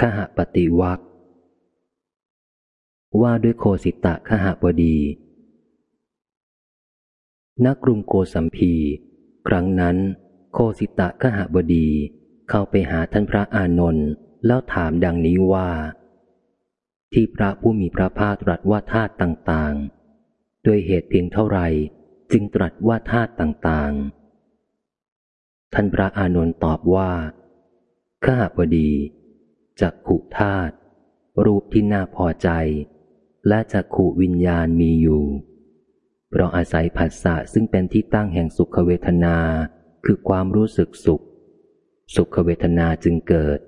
ขหปฏิวักว่าด้วยโคสิตะขหบดีณกรุงโกสัมพี ครั้งนั้น โคสิตะขหบดีเข้าไปหาท่านพระอานนท์แล้วถามดังนี้ว่า ที่พระผู้มีพระภาคตรัสว่าธาตุต่างๆด้วยเหตุเพียงเท่าไหร่จึงตรัสว่าธาตุต่างๆ ท่านพระอานนท์ตอบว่าข้าพดี จักขุธาตุรูปที่น่าพอใจ และจักขุวิญญาณมีอยู่เพราะอาศัยผัสสะซึ่งเป็นที่ตั้งแห่งสุขเวทนา คือความรู้สึกสุข สุขเวทนาจึงเกิด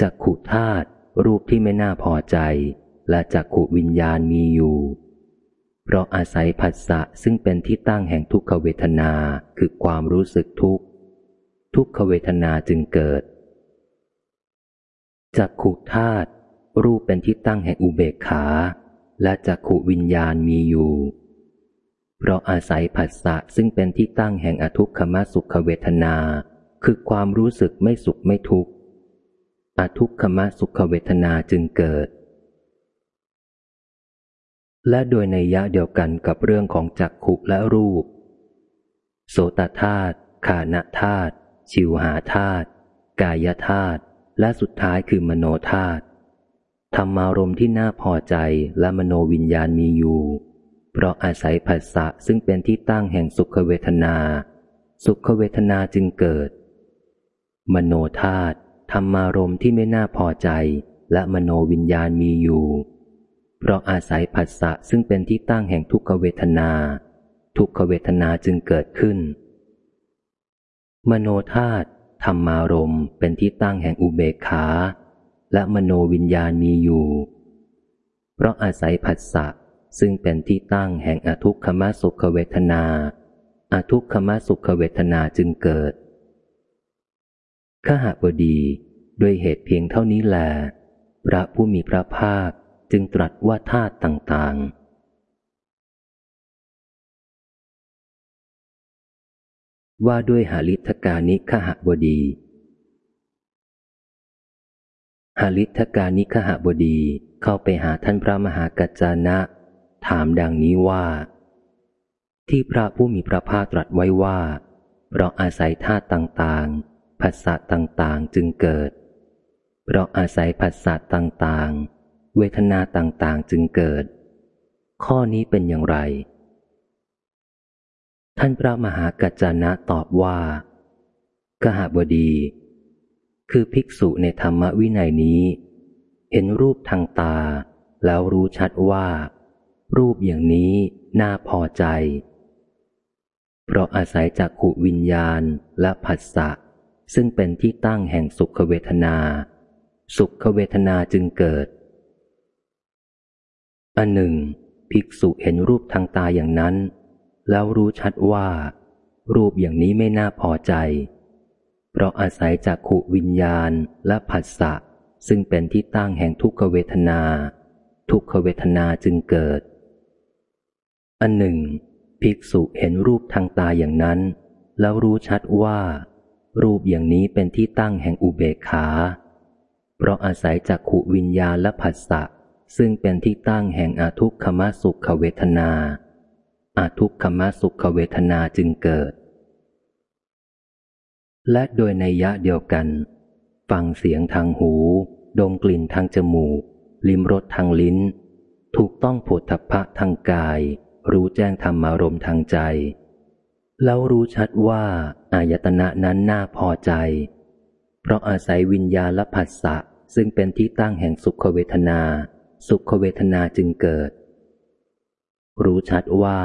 จักขุธาตุรูปที่ไม่น่าพอใจ และจักขุวิญญาณมีอยู่ เพราะอาศัยผัสสะซึ่งเป็นที่ตั้งแห่งทุกขเวทนาคือความรู้สึกทุกข์ ทุกขเวทนาจึงเกิด จักขุธาตุรูปเป็นที่ตั้งแห่งอุเบกขา และจักขุวิญญาณมีอยู่ เพราะอาศัยผัสสะซึ่งเป็นที่ตั้งแห่งอทุกขมสุขเวทนา คือความรู้สึกไม่สุขไม่ทุกข์อทุกขมสุขเวทนาจึงเกิด และโดยในยะเดียวกันกับเรื่องของจักขุและรูป โสตธาตุขานะธาตุชิวหาธาตุกายธาตุ และสุดท้ายคือมโนธาตุธรรมารมที่น่าพอใจและมโนวิญญาณมีอยู่ เพราะอาศัยผัสสะซึ่งเป็นที่ตั้งแห่งสุขเวทนา สุขเวทนาจึงเกิด มโนธาตุธรรมารมที่ไม่น่าพอใจและมโนวิญญาณมีอยู่ เพราะอาศัยผัสสะซึ่งเป็นที่ตั้งแห่งทุกขเวทนา ทุกขเวทนาจึงเกิดขึ้น มโนธาตุ ธรรมารมเป็นที่ตั้งแห่งอุเบกขา และมโนวิญญาณมีอยู่ เพราะอาศัยผัสสะซึ่งเป็นที่ตั้งแห่งอทุกขมสุขเวทนาอาทุกขมสุขเวทนาจึงเกิดขหบดีด้วยเหตุเพียงเท่านี้แหลพระผู้มีพระภาคจึงตรัสว่าธาตุต่างๆ ว่าด้วยหาลิทกานิขหบดี หาลิทกานิขหบดีเข้าไปหาท่านพระมหากัจจานะ ถามดังนี้ว่า ที่พระผู้มีพระภาคตรัสไว้ว่าเพราะอาศัยธาตุต่างๆภาษาต่างๆจึงเกิดเพราะอาศัยภาษาต่างๆ เวทนาต่างๆจึงเกิด ข้อนี้เป็นอย่างไร ท่านพระมหากัจจานะตอบว่า กหบดี คือภิกษุในธรรมวินัยนี้ เห็นรูปทางตา แล้วรู้ชัดว่า รูปอย่างนี้น่าพอใจ เพราะอาศัยจากขุวิญญาณและผัสสะ ซึ่งเป็นที่ตั้งแห่งสุขเวทนา สุขเวทนาจึงเกิด อันหนึ่ง ภิกษุเห็นรูปทางตาอย่างนั้น แล้วรู้ชัดว่า รูปอย่างนี้ไม่น่าพอใจ เพราะอาศัยจากขุวิญญาณและผัสสะซึ่งเป็นที่ตั้งแห่งทุกขเวทนา ทุกขเวทนาจึงเกิด อันหนึ่ง ภิกษุเห็นรูปทางตาอย่างนั้น แล้วรู้ชัดว่า รูปอย่างนี้เป็นที่ตั้งแห่งอุเบกขา เพราะอาศัยจากขุวิญญาณและผัสสะซึ่งเป็นที่ตั้งแห่งอาทุกขมสุขเวทนา อาทุกขมสุขเวทนาจึงเกิด และโดยในยะเดียวกัน ฟังเสียงทางหู ดมกลิ่นทางจมูก ลิมรสทางลิ้น ถูกต้องผลทพะทางกาย รู้แจ้งธรรมารมทางใจ แล้วรู้ชัดว่า อายตนะนั้นน่าพอใจ เพราะอาศัยวิญญาณผัสสะซึ่งเป็นที่ตั้งแห่งสุขเวทนา สุขเวทนาจึงเกิด รู้ชัดว่า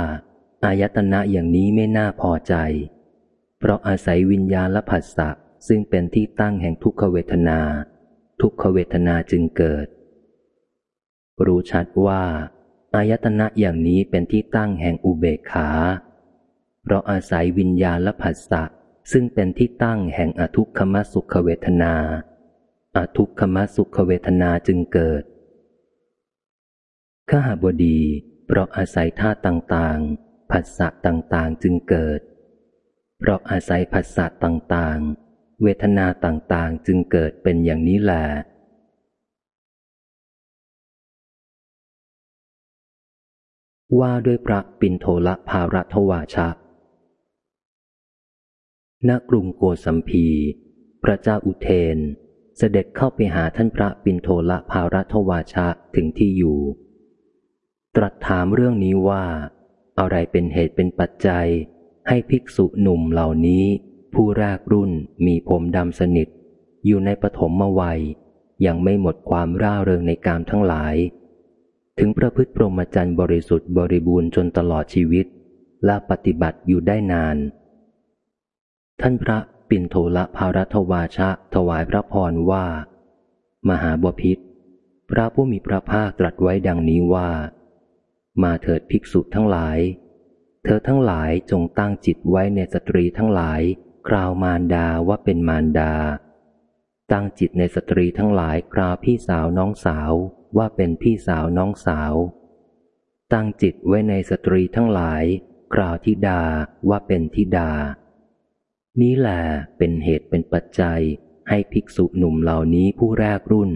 อายตนะอย่างนี้ไม่น่าพอใจ เพราะอาศัยวิญญาณและผัสสะซึ่งเป็นที่ตั้งแห่งทุกขเวทนา ทุกขเวทนาจึงเกิด รู้ชัดว่า อายตนะอย่างนี้เป็นที่ตั้งแห่งอุเบกขา เพราะอาศัยวิญญาณและผัสสะซึ่งเป็นที่ตั้งแห่งอทุกขมสุขเวทนาอทุกขมสุขเวทนาจึงเกิดขหบดี เพราะอาศัยธาตุต่างๆ ผัสสะต่างๆจึงเกิด เพราะอาศัยผัสสะต่างๆ เวทนาต่างๆจึงเกิดเป็นอย่างนี้แหละว่าด้วยพระปินโทละภารัทวาชะ ณ กรุงโกสัมพี พระเจ้าอุเทน เสด็จเข้าไปหาท่านพระปินโทละภารัทวาชะถึงที่อยู่ ตรัสถามเรื่องนี้ว่า อะไรเป็นเหตุเป็นปัจจัย ให้ภิกษุหนุ่มเหล่านี้ ผู้แรกรุ่นมีผมดำสนิท อยู่ในปฐมวัย ยังไม่หมดความร่าเริงในกามทั้งหลาย ถึงประพฤติพรหมจรรย์บริสุทธิ์บริบูรณ์จนตลอดชีวิต และปฏิบัติอยู่ได้นาน ท่านพระปินโทละภารัตวาชะถวายพระพรว่า มหาบพิษพระผู้มีพระภาคตรัสไว้ดังนี้ว่า มาเถิดภิกษุทั้งหลาย เธอทั้งหลายจงตั้งจิตไว้ในสตรีทั้งหลายกล่าวมารดาว่าเป็นมารดา ตั้งจิตในสตรีทั้งหลายกล่าวพี่สาวน้องสาวว่าเป็นพี่สาวน้องสาว ตั้งจิตไว้ในสตรีทั้งหลาย กล่าวทิดาว่าเป็นทิดา นี้แหละเป็นเหตุเป็นปัจจัยให้ภิกษุหนุ่มเหล่านี้ผู้แรกรุ่น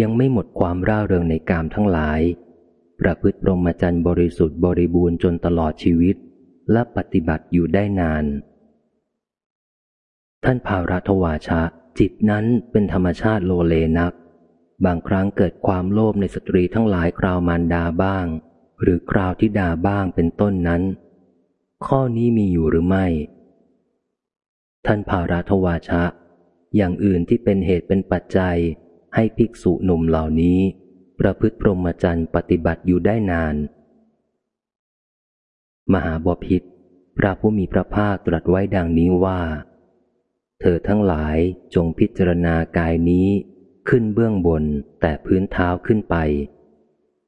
ยังไม่หมดความร่าเริงในกามทั้งหลาย ประพฤติพรหมจรรย์บริสุทธิ์บริบูรณ์จนตลอดชีวิต และปฏิบัติอยู่ได้นาน ท่านภารัตวาชะ จิตนั้นเป็นธรรมชาติโลเลนัก บางครั้งเกิดความโลภในสตรีทั้งหลายคราวมารดาบ้าง หรือคราวที่ดาบ้างเป็นต้นนั้น ข้อนี้มีอยู่หรือไม่ ท่านภาราทวาชะ อย่างอื่นที่เป็นเหตุเป็นปัจจัยให้ภิกษุหนุ่มเหล่านี้ ประพฤติพรหมจรรย์ปฏิบัติอยู่ได้นาน มหาบพิษพระผู้มีพระภาคตรัสไว้ดังนี้ว่า เธอทั้งหลายจงพิจารณากายนี้ขึ้นเบื้องบนแต่พื้นเท้าขึ้นไป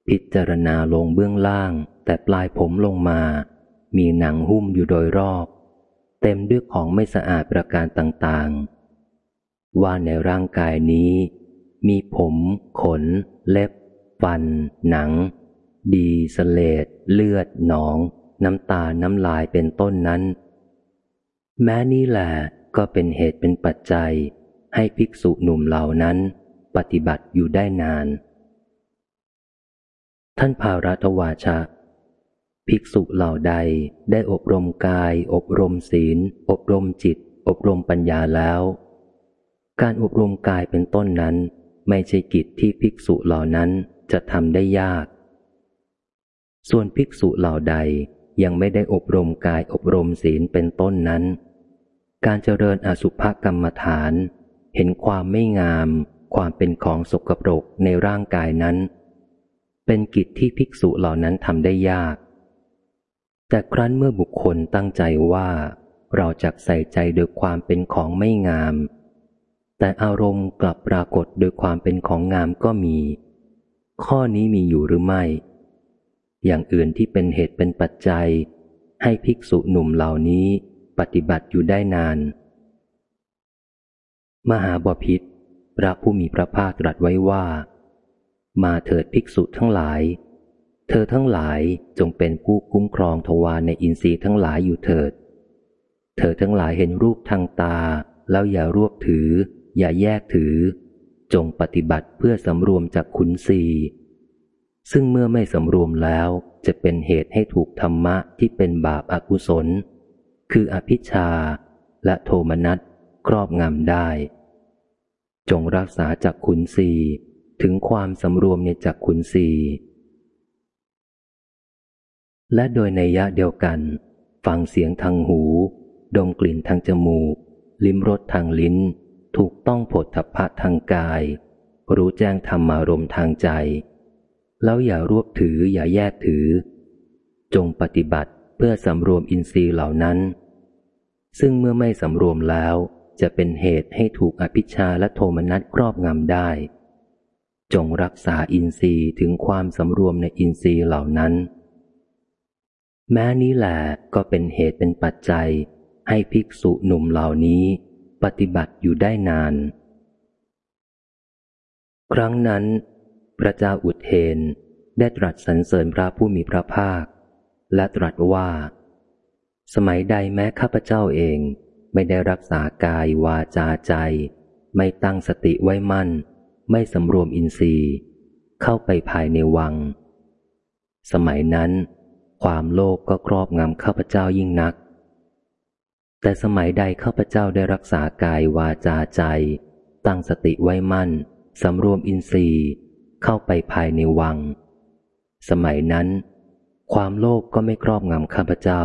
พิจารณาลงเบื้องล่างแต่ปลายผมลงมา มีหนังหุ้มอยู่โดยรอบ เต็มด้วยของไม่สะอาดประการต่างๆ ว่าในร่างกายนี้ มีผม ขน เล็บ ฟัน หนัง ดีสเลดเลือด หนอง น้ำตา น้ำลายเป็นต้นนั้น แม้นี่แหละก็เป็นเหตุเป็นปัจจัย ให้ภิกษุหนุ่มเหล่านั้น ปฏิบัติอยู่ได้นาน ท่านภารัตวาชะ ภิกษุเหล่าใดได้อบรมกาย อบรมศีล อบรมจิต อบรมปัญญาแล้ว การอบรมกายเป็นต้นนั้น ไม่ใช่กิจที่ภิกษุเหล่านั้นจะทำได้ยาก ส่วนภิกษุเหล่าใดยังไม่ได้อบรมกายอบรมศีลเป็นต้นนั้น การเจริญอสุภกรรมฐาน เห็นความไม่งาม ความเป็นของสกปรกในร่างกายนั้น เป็นกิจที่ภิกษุเหล่านั้นทำได้ยาก แต่ครั้นเมื่อบุคคลตั้งใจว่า เราจะใส่ใจโดยความเป็นของไม่งาม แต่อารมณ์กลับปรากฏโดยความเป็นของงามก็มี ข้อนี้มีอยู่หรือไม่ อย่างอื่นที่เป็นเหตุเป็นปัจจัย ให้ภิกษุหนุ่มเหล่านี้ปฏิบัติอยู่ได้นาน มหาบพิษพระผู้มีพระภาคตรัสไว้ว่า มาเถิดภิกษุทั้งหลาย เธอทั้งหลายจงเป็นผู้คุ้มครองทวารในอินทรีย์ทั้งหลายอยู่เถิด เธอทั้งหลายเห็นรูปทางตาแล้วอย่ารวบถือ อย่าแยกถือ จงปฏิบัติเพื่อสำรวมจากขุนศีซึ่งเมื่อไม่สำรวมแล้วจะเป็นเหตุให้ถูกธรรมะที่เป็นบาปอากุศล คืออภิชาและโทมนัสครอบงำได้ จงรักษาจากขุนสีถึงความสำรวมในจักขุนสีและโดยในยะเดียวกัน ฟังเสียงทางหู ดมกลิ่นทางจมูก ลิ้มรสทางลิ้น ถูกต้องผลทพะทางกาย รู้แจ้งธรรมารมทางใจ แล้วอย่ารวบถืออย่าแยกถือ จงปฏิบัติเพื่อสำรวมอินทรีย์เหล่านั้น ซึ่งเมื่อไม่สำรวมแล้วจะเป็นเหตุให้ถูกอภิชาและโทมนัสครอบงำได้ จงรักษาอินทรีย์ถึงความสำรวมในอินทรีย์เหล่านั้น แม้นี้แหละก็เป็นเหตุเป็นปัจจัยให้ภิกษุหนุ่มเหล่านี้ ปฏิบัติอยู่ได้นาน ครั้งนั้น พระเจ้าอุเทนได้ตรัสสรรเสริญพระผู้มีพระภาค และตรัสว่า สมัยใดแม้ข้าพเจ้าเองไม่ได้รักษากายวาจาใจ ไม่ตั้งสติไว้มั่น ไม่สำรวมอินทรีย์ เข้าไปภายในวัง สมัยนั้น ความโลภกก็ครอบงำข้าพเจ้ายิ่งนัก แต่สมัยใดข้าพเจ้าได้รักษากายวาจาใจ ตั้งสติไว้มั่น สำรวมอินทรีย์ เข้าไปภายในวัง สมัยนั้น ความโลภกก็ไม่ครอบงำข้าพเจ้า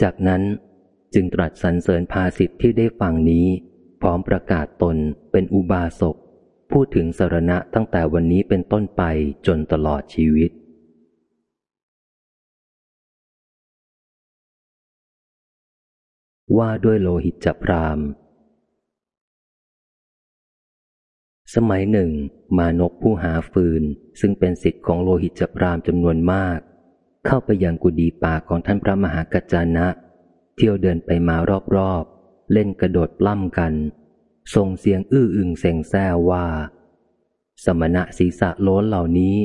จากนั้นจึงตรัสสรรเสริญภาสิทธิ์ที่ได้ฟังนี้ พร้อมประกาศตนเป็นอุบาสกพูดถึงสารณะตั้งแต่วันนี้เป็นต้นไปจนตลอดชีวิต ว่าด้วยโลหิตจับราม สมัยหนึ่ง มานกผู้หาฟืน ซึ่งเป็นสิทธิ์ของโลหิตจับรามจำนวนมาก เข้าไปยังกุดีป่าของท่านพระมหากัจจานะ เที่ยวเดินไปมารอบๆ เล่นกระโดดปล้ำกัน ส่งเสียงอื้ออึงเสงแซ่ว่า สมณะศีรษะโล้นเหล่านี้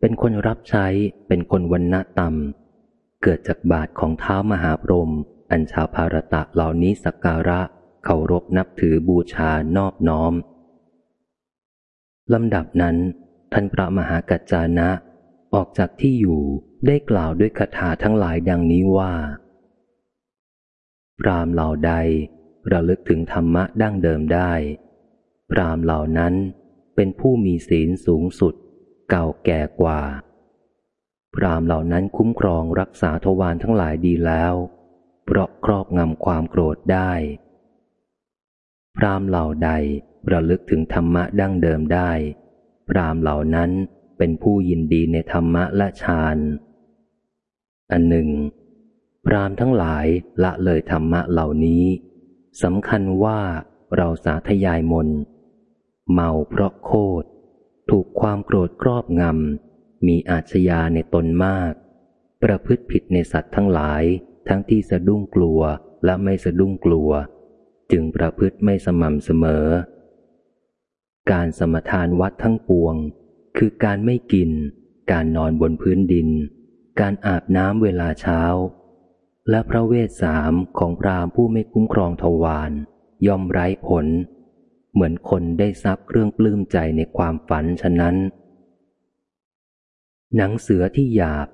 เป็นคนรับใช้เป็นคนวันณะต่ำเกิดจากบาทของเท้ามหาพรหม อันชาวภารตะเหล่านี้สักการะเคารพนับถือบูชานอบน้อมลำดับนั้น ท่านพระมหากัจจานะ ออกจากที่อยู่ได้กล่าวด้วยคาถาทั้งหลายดังนี้ว่า พรามเหล่าใดระลึกถึงธรรมะดั้งเดิมได้ พรามเหล่านั้นเป็นผู้มีศีลสูงสุด เก่าแก่กว่า พรามเหล่านั้นคุ้มครองรักษาทวารทั้งหลายดีแล้ว เพราะครอบงำความโกรธได้ พรามเหล่าใดระลึกถึงธรรมะดั้งเดิมได้ พรามเหล่านั้นเป็นผู้ยินดีในธรรมะและฌาน อันหนึ่ง พรามทั้งหลายละเลยธรรมะเหล่านี้สำคัญว่าเราสาธยายมน เมาเพราะโคตรถูกความโกรธครอบงำมีอาชญาในตนมาก ประพฤติผิดในสัตว์ทั้งหลาย ทั้งที่สะดุ้งกลัวและไม่สะดุ้งกลัว จึงประพฤติไม่สม่ำเสมอ การสมทานวัดทั้งปวง คือการไม่กิน การนอนบนพื้นดิน การอาบน้ำเวลาเช้า และพระเวทสามของพรามผู้ไม่คุ้มครองทวารย่อมไร้ผล เหมือนคนได้ทรัพย์เครื่องปลื้มใจในความฝันฉะนั้น หนังเสือที่หยาบ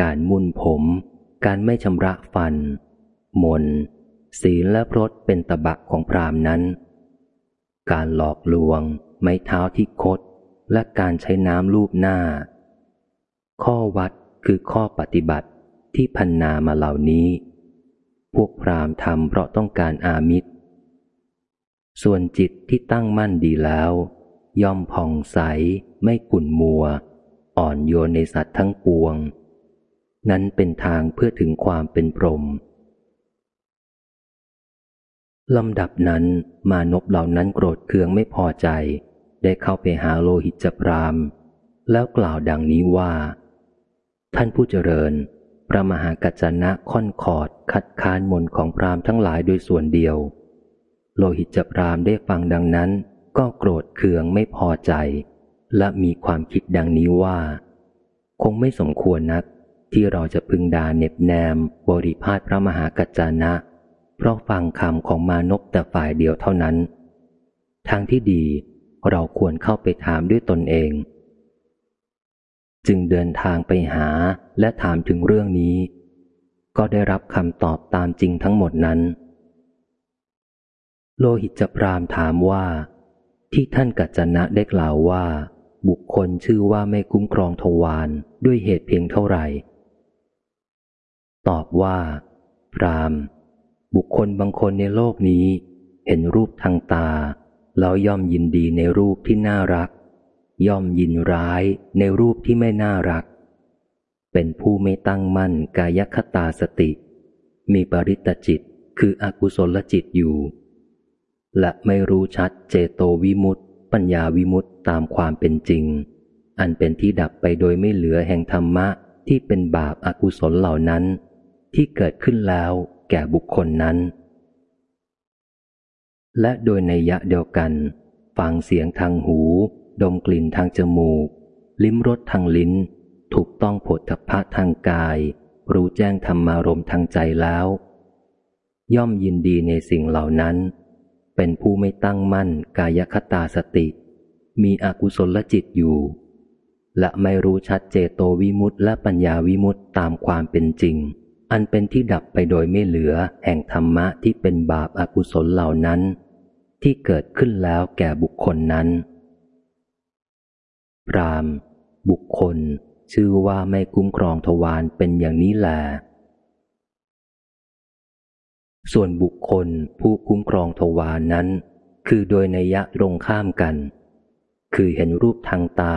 การมุนผม การไม่ชำระฟัน มน ศีลและพรตเป็นตบะของพรามนั้น การหลอกลวง ไม้เท้าที่คด และการใช้น้ำลูบหน้า ข้อวัดคือข้อปฏิบัติที่พันนามาเหล่านี้ พวกพรามทำเพราะต้องการอามิตร ส่วนจิตที่ตั้งมั่นดีแล้ว ย่อมผ่องใส ไม่กุ่นมัว อ่อนโยนในสัตว์ทั้งปวง นั้นเป็นทางเพื่อถึงความเป็นพรหมลำดับนั้นมานพเหล่านั้นโกรธเคืองไม่พอใจ ได้เข้าไปหาโลหิตจพรามแล้วกล่าวดังนี้ว่า ท่านผู้เจริญ พระมหากัจจนะค่อนขอดคัดค้านมนของพรามทั้งหลายโดยส่วนเดียว โลหิตจพรามได้ฟังดังนั้น ก็โกรธเคืองไม่พอใจ และมีความคิดดังนี้ว่า คงไม่สมควรนัก ที่เราจะพึงดาเน็บแนมบริพาทพระมหากัจจนะ เพราะฟังคำของมานพแต่ฝ่ายเดียวเท่านั้น ทางที่ดีเราควรเข้าไปถามด้วยตนเอง จึงเดินทางไปหาและถามถึงเรื่องนี้ ก็ได้รับคำตอบตามจริงทั้งหมดนั้น โลหิตจพรามถามว่า ที่ท่านกัจจนะได้กล่าวว่า บุคคลชื่อว่าไม่คุ้มครองทวารด้วยเหตุเพียงเท่าไหร่ ตอบว่า พรามบุคคลบางคนในโลกนี้ เห็นรูปทางตา แล้วย่อมยินดีในรูปที่น่ารัก ย่อมยินร้ายในรูปที่ไม่น่ารัก เป็นผู้ไม่ตั้งมั่นกายคตาสติ มีปริตจิตคืออกุศลจิตอยู่ และไม่รู้ชัดเจโตวิมุตต์ปัญญาวิมุตต์ตามความเป็นจริง อันเป็นที่ดับไปโดยไม่เหลือแห่งธรรมะที่เป็นบาปอากุศลเหล่านั้น ที่เกิดขึ้นแล้วแก่บุคคลนั้น และโดยในยะเดียวกัน ฟังเสียงทางหู ดมกลิ่นทางจมูก ลิ้มรสทางลิ้น ถูกต้องผลทพะทางกาย รู้แจ้งธรรมารมทางใจแล้ว ย่อมยินดีในสิ่งเหล่านั้น เป็นผู้ไม่ตั้งมั่นกายคตาสติ มีอกุศลจิตอยู่และไม่รู้ชัดเจโตวิมุตต์และปัญญาวิมุตต์ตามความเป็นจริง อันเป็นที่ดับไปโดยไม่เหลือแห่งธรรมะที่เป็นบาปอากุศลเหล่านั้น ที่เกิดขึ้นแล้วแก่บุคคลนั้นพราม บุคคล ชื่อว่าไม่คุ้มครองทวารเป็นอย่างนี้แหละส่วนบุคคลผู้คุ้มครองทวารนนั้น คือโดยนัยยะตรงข้ามกัน คือเห็นรูปทางตา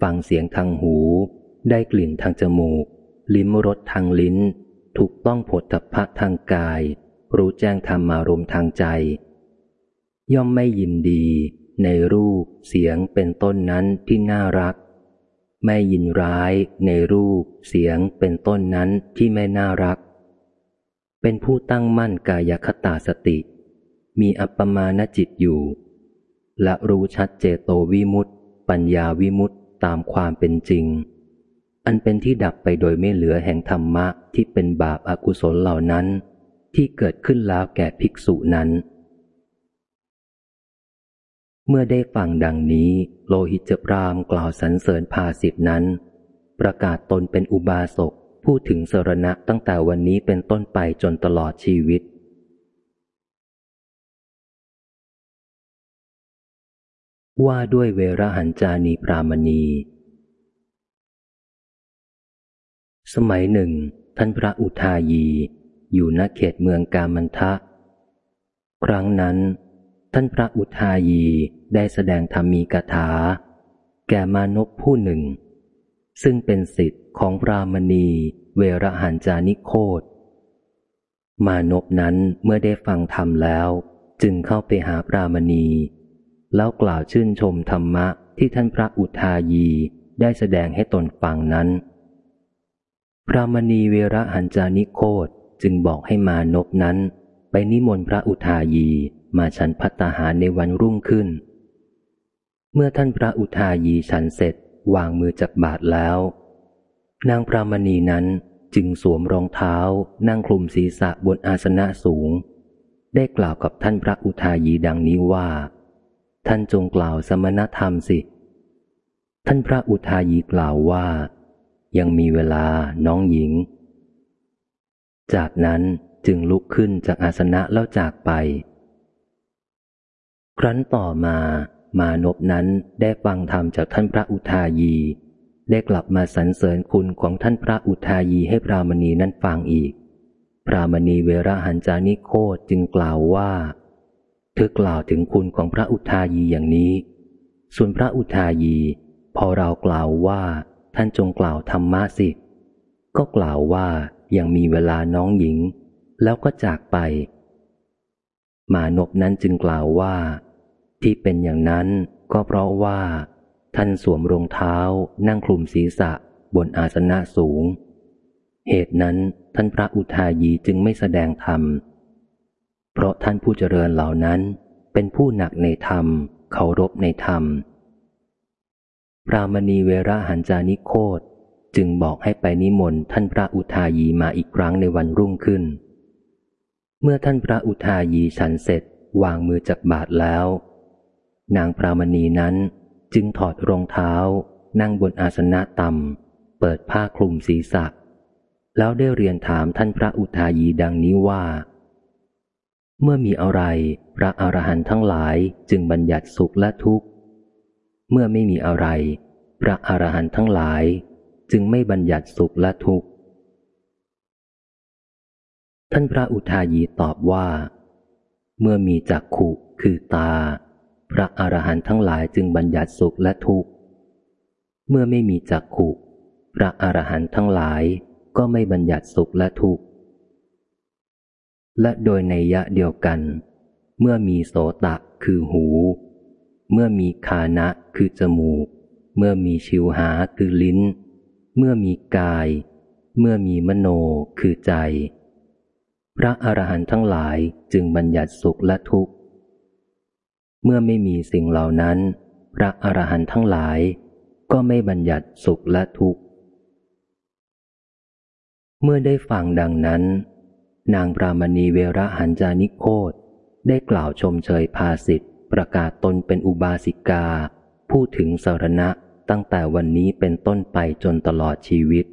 ฟังเสียงทางหู ได้กลิ่นทางจมูก ลิ้มรสทางลิ้น ถูกต้องผลตภะทางกาย รู้แจ้งธรรมารมทางใจ ย่อมไม่ยินดี ในรูปเสียงเป็นต้นนั้นที่น่ารัก ไม่ยินร้ายในรูปเสียงเป็นต้นนั้นที่ไม่น่ารัก เป็นผู้ตั้งมั่นกายคตาสติ มีอัปปมาณจิตอยู่ และรู้ชัดเจโตวิมุตต์ปัญญาวิมุตต์ตามความเป็นจริง อันเป็นที่ดับไปโดยไม่เหลือแห่งธรรมะที่เป็นบาปอากุศลเหล่านั้น ที่เกิดขึ้นแล้วแก่ภิกษุนั้น เมื่อได้ฟังดังนี้ โลหิตจพรามกล่าวสรรเสริญภาสิทนั้น ประกาศตนเป็นอุบาสกพูดถึงสรณะตั้งแต่วันนี้เป็นต้นไปจนตลอดชีวิตว่าด้วยเวรหันจานีปรามณี สมัยหนึ่ง ท่านพระอุทายี อยู่ณเขตเมืองกามันทะ ครั้งนั้น ท่านพระอุทายีได้แสดงธรรมีกถา แก่มานพผู้หนึ่ง ซึ่งเป็นสิทธิ์ของพรามณีเวรหันจานิโคตมานพนั้นเมื่อได้ฟังธรรมแล้ว จึงเข้าไปหาพรามณี แล้วกล่าวชื่นชมธรรมะที่ท่านพระอุทายีได้แสดงให้ตนฟังนั้น พรามณีเวระหันจานิโคตจึงบอกให้มานพนั้น ไปนิมนต์พระอุทายีมาฉันพัตหารในวันรุ่งขึ้น เมื่อท่านพระอุทายีฉันเสร็จวางมือจากบาทแล้ว นางพรามณีนั้นจึงสวมรองเท้านั่งคลุมศีรษะบนอาสนะสูง ได้กล่าวกับท่านพระอุทายีดังนี้ว่า ท่านจงกล่าวสมณธรรมสิ ท่านพระอุทายีกล่าวว่า ยังมีเวลาน้องหญิง จากนั้นจึงลุกขึ้นจากอาสนะแล้วจากไป ครั้นต่อมามานพนั้นได้ฟังธรรมจากท่านพระอุทายี ได้กลับมาสรรเสริญคุณของท่านพระอุทายีให้พรามณีนั้นฟังอีก พรามณีเวราหันจานิโคจึงกล่าวว่า เธอกล่าวถึงคุณของพระอุทายีอย่างนี้ ส่วนพระอุทายี พอเรากล่าวว่า ท่านจงกล่าวธรรมะสิ ก็กล่าวว่ายังมีเวลาน้องหญิง แล้วก็จากไป มานบนั้นจึงกล่าวว่า ที่เป็นอย่างนั้นก็เพราะว่า ท่านสวมรองเท้านั่งคลุมศีรษะบนอาสนะสูง เหตุนั้นท่านพระอุทายีจึงไม่แสดงธรรม เพราะท่านผู้เจริญเหล่านั้นเป็นผู้หนักในธรรมเคารพในธรรม พรามณีเวราหันจานิโคตจึงบอกให้ไปนิมนต์ท่านพระอุทายีมาอีกครั้งในวันรุ่งขึ้น เมื่อท่านพระอุทายีฉันเสร็จวางมือจากบาทแล้ว นางพรามณีนั้นจึงถอดรองเท้า นั่งบนอาสนะต่ำเปิดผ้าคลุมศีรษะ แล้วได้เรียนถามท่านพระอุทายีดังนี้ว่า เมื่อมีอะไรพระอรหันต์ทั้งหลายจึงบัญญัติสุขและทุกข์ เมื่อไม่มีอะไร พระอรหันต์ทั้งหลาย จึงไม่บัญญัติสุขและทุกข์ ท่านพระอุทายีตอบว่า เมื่อมีจักขุคือตา พระอรหันต์ทั้งหลายจึงบัญญัติสุขและทุกข์ เมื่อไม่มีจักขุ พระอรหันต์ทั้งหลายก็ไม่บัญญัติสุขและทุกข์ และโดยในยะเดียวกัน เมื่อมีโสตะคือหู เมื่อมีคานะคือจมูก เมื่อมีชิวหาคือลิ้น เมื่อมีกาย เมื่อมีมโนคือใจ พระอรหันต์ทั้งหลายจึงบัญญัติสุขและทุกข์ เมื่อไม่มีสิ่งเหล่านั้น พระอรหันต์ทั้งหลาย ก็ไม่บัญญัติสุขและทุกข์ เมื่อได้ฟังดังนั้น นางปรามณีเวระหันจานิโคตได้กล่าวชมเชยภาสิทธิ ประกาศตนเป็นอุบาสิกาพูดถึงสารณะตั้งแต่วันนี้เป็นต้นไปจนตลอดชีวิต